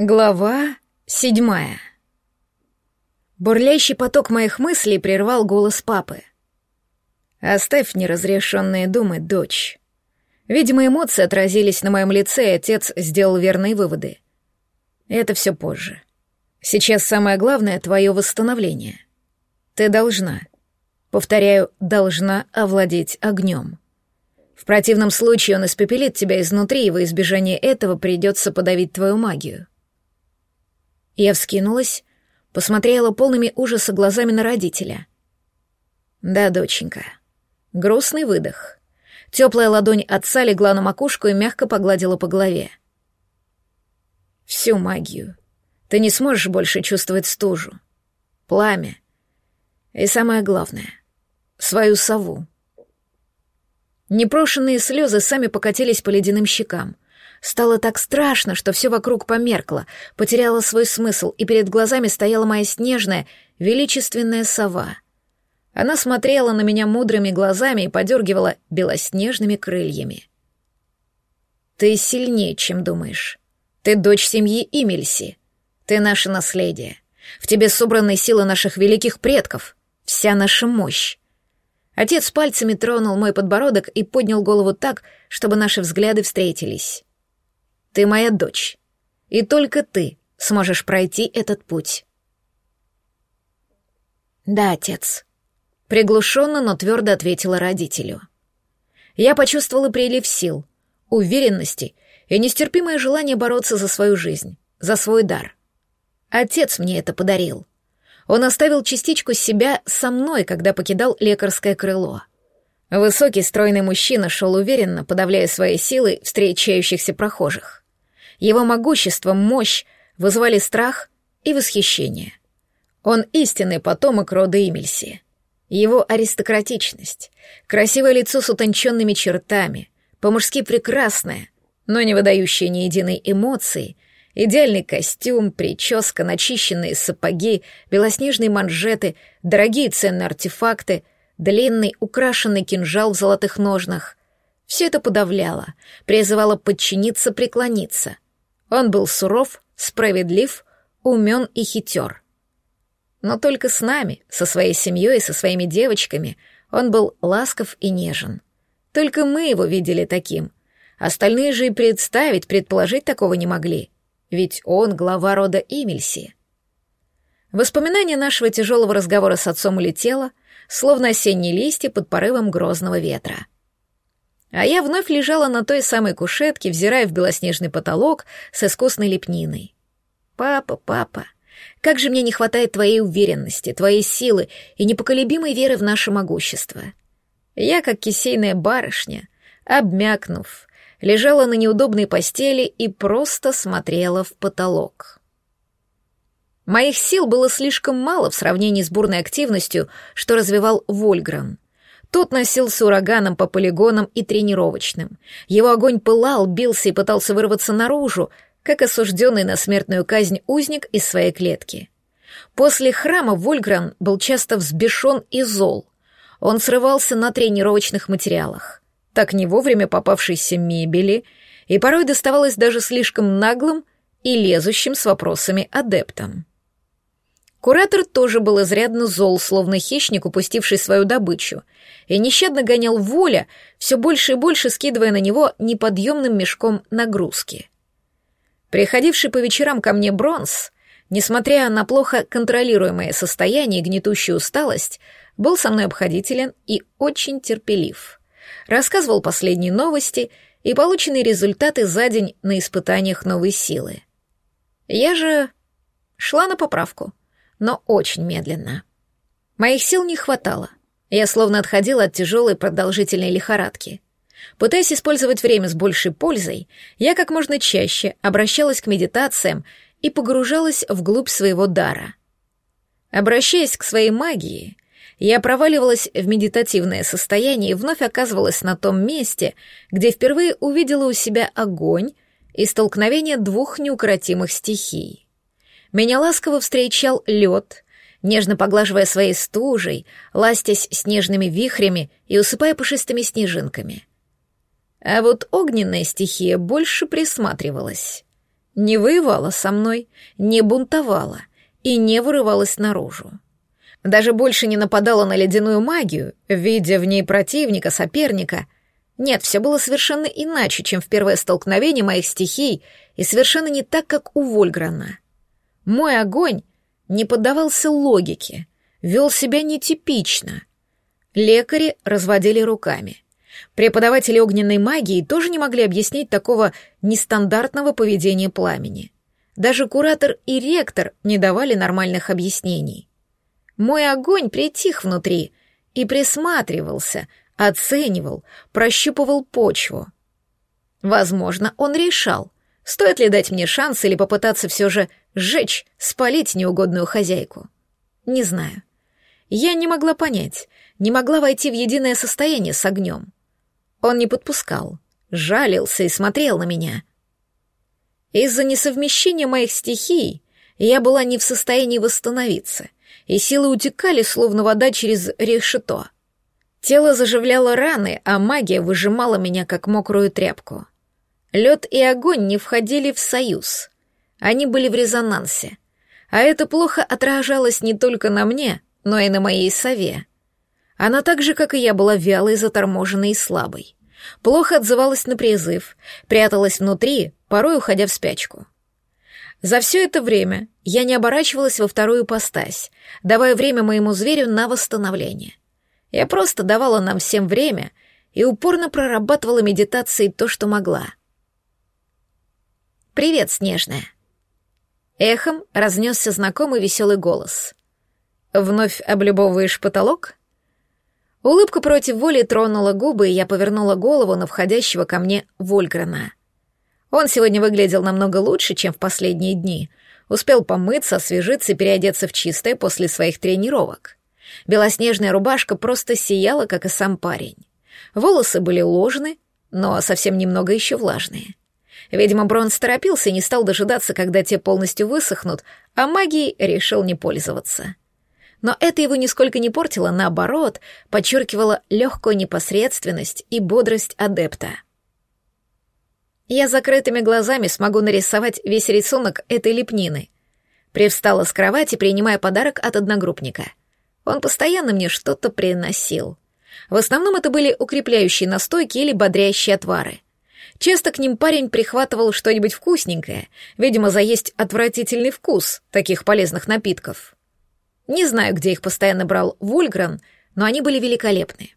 Глава седьмая. Бурлящий поток моих мыслей прервал голос папы. «Оставь неразрешенные думы, дочь». Видимо, эмоции отразились на моем лице, и отец сделал верные выводы. Это все позже. Сейчас самое главное — твое восстановление. Ты должна, повторяю, должна овладеть огнем. В противном случае он испепелит тебя изнутри, и во избежание этого придется подавить твою магию. Я вскинулась, посмотрела полными ужаса глазами на родителя. Да, доченька. Грустный выдох. Теплая ладонь отца легла на макушку и мягко погладила по голове. Всю магию. Ты не сможешь больше чувствовать стужу, пламя и самое главное — свою сову. Непрошенные слезы сами покатились по ледяным щекам — Стало так страшно, что все вокруг померкло, потеряло свой смысл, и перед глазами стояла моя снежная, величественная сова. Она смотрела на меня мудрыми глазами и подергивала белоснежными крыльями. «Ты сильнее, чем думаешь. Ты дочь семьи Имельси. Ты наше наследие. В тебе собраны силы наших великих предков, вся наша мощь. Отец пальцами тронул мой подбородок и поднял голову так, чтобы наши взгляды встретились. Ты моя дочь, и только ты сможешь пройти этот путь. Да, отец. Приглушенно, но твердо ответила родителю. Я почувствовала прилив сил, уверенности и нестерпимое желание бороться за свою жизнь, за свой дар. Отец мне это подарил. Он оставил частичку себя со мной, когда покидал лекарское крыло. Высокий, стройный мужчина шел уверенно, подавляя свои силы встречающихся прохожих. Его могущество, мощь вызвали страх и восхищение. Он истинный потомок рода Имельси. Его аристократичность, красивое лицо с утонченными чертами, по-мужски прекрасное, но не выдающее ни единой эмоции, идеальный костюм, прическа, начищенные сапоги, белоснежные манжеты, дорогие ценные артефакты, длинный, украшенный кинжал в золотых ножнах. Все это подавляло, призывало подчиниться, преклониться — он был суров, справедлив, умен и хитер. Но только с нами, со своей семьей и со своими девочками, он был ласков и нежен. Только мы его видели таким. Остальные же и представить, предположить такого не могли. Ведь он глава рода Имельси. Воспоминание нашего тяжелого разговора с отцом улетело, словно осенние листья под порывом грозного ветра. А я вновь лежала на той самой кушетке, взирая в белоснежный потолок с искусной лепниной. «Папа, папа, как же мне не хватает твоей уверенности, твоей силы и непоколебимой веры в наше могущество. Я, как кисейная барышня, обмякнув, лежала на неудобной постели и просто смотрела в потолок. Моих сил было слишком мало в сравнении с бурной активностью, что развивал Вольгран — тот носился ураганом по полигонам и тренировочным. Его огонь пылал, бился и пытался вырваться наружу, как осужденный на смертную казнь узник из своей клетки. После храма Вольгран был часто взбешен и зол. Он срывался на тренировочных материалах, так не вовремя попавшейся мебели, и порой доставалось даже слишком наглым и лезущим с вопросами адептам. Куратор тоже был изрядно зол, словно хищник, упустивший свою добычу, и нещадно гонял воля, все больше и больше скидывая на него неподъемным мешком нагрузки. Приходивший по вечерам ко мне Бронс, несмотря на плохо контролируемое состояние и гнетущую усталость, был со мной обходителен и очень терпелив. Рассказывал последние новости и полученные результаты за день на испытаниях новой силы. Я же шла на поправку — но очень медленно. Моих сил не хватало. Я словно отходила от тяжелой продолжительной лихорадки. Пытаясь использовать время с большей пользой, я как можно чаще обращалась к медитациям и погружалась вглубь своего дара. Обращаясь к своей магии, я проваливалась в медитативное состояние и вновь оказывалась на том месте, где впервые увидела у себя огонь и столкновение двух неукротимых стихий. Меня ласково встречал лед, нежно поглаживая своей стужей, ластясь снежными вихрями и усыпая пушистыми снежинками. А вот огненная стихия больше присматривалась. не воевала со мной, не бунтовала и не вырывалась наружу. Даже больше не нападала на ледяную магию, видя в ней противника, соперника. Нет, все было совершенно иначе, чем в первое столкновение моих стихий, и совершенно не так, как у Вольграна. Мой огонь не поддавался логике, вел себя нетипично. Лекари разводили руками. Преподаватели огненной магии тоже не могли объяснить такого нестандартного поведения пламени. Даже куратор и ректор не давали нормальных объяснений. Мой огонь притих внутри и присматривался, оценивал, прощупывал почву. Возможно, он решал, стоит ли дать мне шанс или попытаться все же сжечь, спалить неугодную хозяйку. Не знаю. Я не могла понять, не могла войти в единое состояние с огнем. Он не подпускал, жалился и смотрел на меня. Из-за несовмещения моих стихий я была не в состоянии восстановиться — и силы утекали, словно вода через решето. Тело заживляло раны, а магия выжимала меня, как мокрую тряпку. Лед и огонь не входили в союз. Они были в резонансе. А это плохо отражалось не только на мне, но и на моей сове. Она так же, как и я, была вялой, заторможенной и слабой. Плохо отзывалась на призыв, пряталась внутри, порой уходя в спячку. За все это время я не оборачивалась во вторую постась, давая время моему зверю на восстановление. Я просто давала нам всем время и упорно прорабатывала медитацией то, что могла. «Привет, Снежная!» Эхом разнесся знакомый веселый голос. «Вновь облюбовываешь потолок?» Улыбка против воли тронула губы, и я повернула голову на входящего ко мне Вольгрена. Он сегодня выглядел намного лучше, чем в последние дни. Успел помыться, освежиться и переодеться в чистое после своих тренировок. Белоснежная рубашка просто сияла, как и сам парень. Волосы были уложены, но совсем немного еще влажные. Видимо, Бронс торопился и не стал дожидаться, когда те полностью высохнут, а магией решил не пользоваться. Но это его нисколько не портило, наоборот, подчеркивало легкую непосредственность и бодрость адепта — я закрытыми глазами смогу нарисовать весь рисунок этой лепнины. Привстала с кровати, принимая подарок от одногруппника. Он постоянно мне что-то приносил. В основном это были укрепляющие настойки или бодрящие отвары. Часто к ним парень прихватывал что-нибудь вкусненькое, видимо, заесть отвратительный вкус таких полезных напитков. Не знаю, где их постоянно брал Вульгран, но они были великолепны.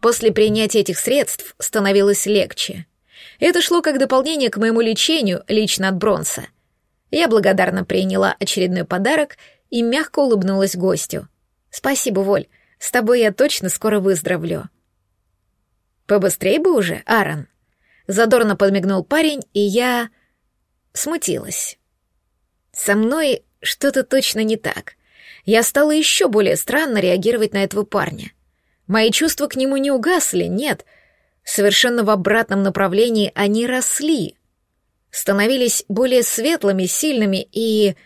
После принятия этих средств становилось легче — это шло как дополнение к моему лечению лично от Бронса. Я благодарно приняла очередной подарок и мягко улыбнулась гостю. «Спасибо, Воль, с тобой я точно скоро выздоровлю». «Побыстрей бы уже, Аарон», — задорно подмигнул парень, и я... смутилась. Со мной что-то точно не так. Я стала еще более странно реагировать на этого парня. Мои чувства к нему не угасли, нет — Совершенно в обратном направлении они росли, становились более светлыми, сильными и...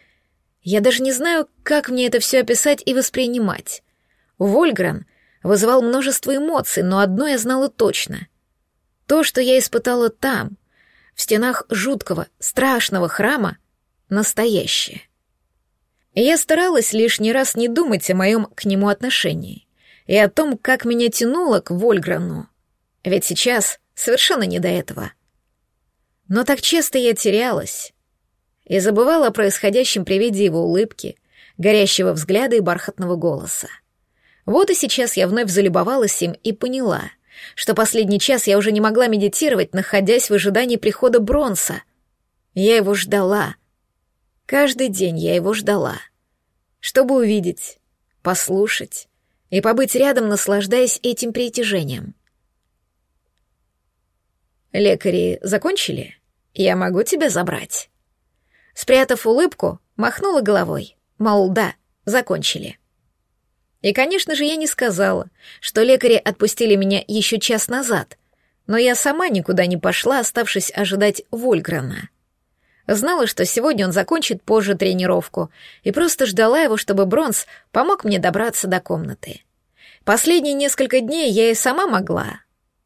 Я даже не знаю, как мне это все описать и воспринимать. Вольгран вызывал множество эмоций, но одно я знала точно. То, что я испытала там, в стенах жуткого, страшного храма, настоящее. Я старалась лишний раз не думать о моем к нему отношении и о том, как меня тянуло к Вольграну. Ведь сейчас совершенно не до этого. Но так часто я терялась и забывала о происходящем при виде его улыбки, горящего взгляда и бархатного голоса. Вот и сейчас я вновь залюбовалась им и поняла, что последний час я уже не могла медитировать, находясь в ожидании прихода Бронса. Я его ждала. Каждый день я его ждала. Чтобы увидеть, послушать и побыть рядом, наслаждаясь этим притяжением. «Лекари закончили? Я могу тебя забрать?» Спрятав улыбку, махнула головой. Мол, да, закончили. И, конечно же, я не сказала, что лекари отпустили меня еще час назад, но я сама никуда не пошла, оставшись ожидать Вольграна. Знала, что сегодня он закончит позже тренировку, и просто ждала его, чтобы Бронз помог мне добраться до комнаты. Последние несколько дней я и сама могла,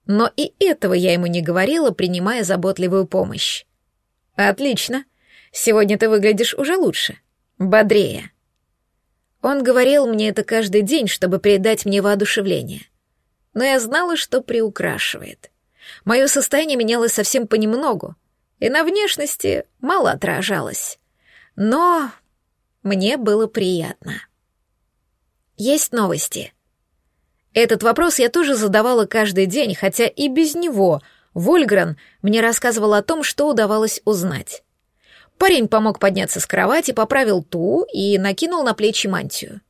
но и этого я ему не говорила, принимая заботливую помощь. «Отлично. Сегодня ты выглядишь уже лучше, бодрее». Он говорил мне это каждый день, чтобы придать мне воодушевление. Но я знала, что приукрашивает. Мое состояние менялось совсем понемногу, и на внешности мало отражалось. Но мне было приятно. Есть новости. Этот вопрос я тоже задавала каждый день, хотя и без него Вольгрен мне рассказывал о том, что удавалось узнать. Парень помог подняться с кровати, поправил ту и накинул на плечи мантию.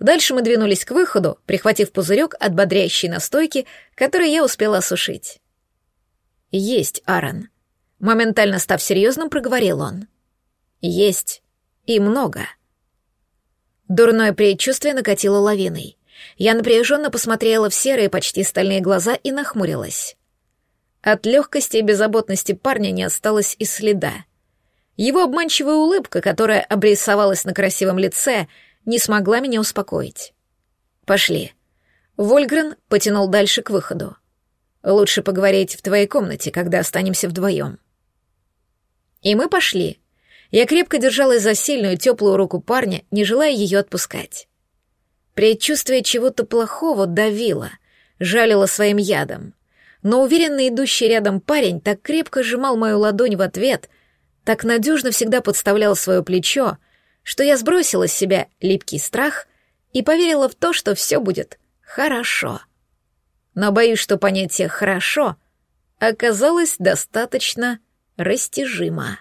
Дальше мы двинулись к выходу, прихватив пузырек от бодрящей настойки, который я успела осушить. «Есть, Аарон», — моментально став серьезным, проговорил он. «Есть. И много». Дурное предчувствие накатило лавиной. Я напряженно посмотрела в серые, почти стальные глаза и нахмурилась. От легкости и беззаботности парня не осталось и следа. Его обманчивая улыбка, которая обрисовалась на красивом лице, не смогла меня успокоить. «Пошли». Вольгрен потянул дальше к выходу. «Лучше поговорить в твоей комнате, когда останемся вдвоем». И мы пошли. Я крепко держалась за сильную теплую руку парня, не желая ее отпускать. Предчувствие чего-то плохого давило, жалило своим ядом. Но уверенно идущий рядом парень так крепко сжимал мою ладонь в ответ, так надежно всегда подставлял свое плечо, что я сбросила с себя липкий страх и поверила в то, что все будет хорошо. Но боюсь, что понятие «хорошо» оказалось достаточно растяжимо.